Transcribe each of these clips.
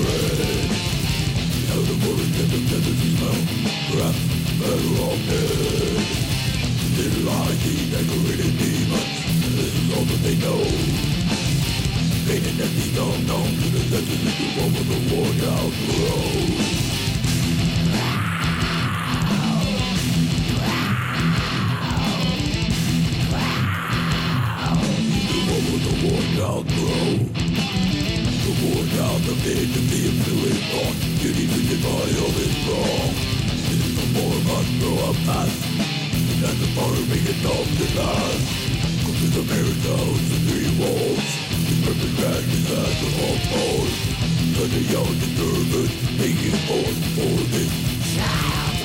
afraid Now the morning and the feathers smell Wrapped and rotted They lie the decorated demons This is all that they know Painted as the unknown To the senses into over the war now road Pour down the vein of the influent on Get even if I am it wrong This is the form grow up fast, And the farming it off the last Come to the marriage and three walls This perfect grand is at all home Such a young, the nervous, making for this. child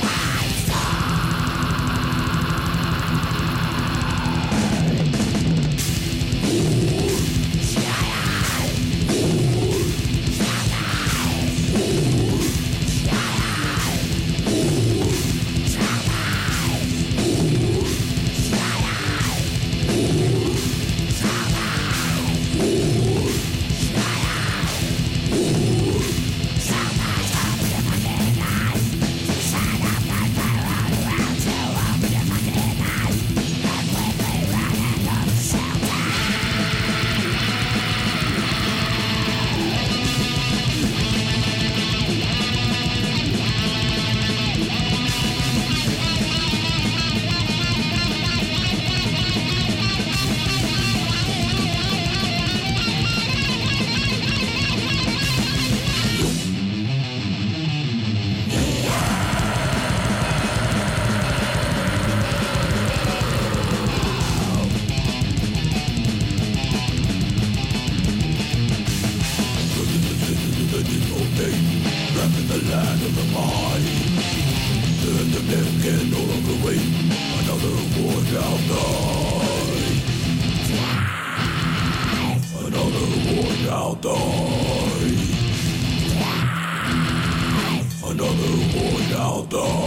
another boy out there.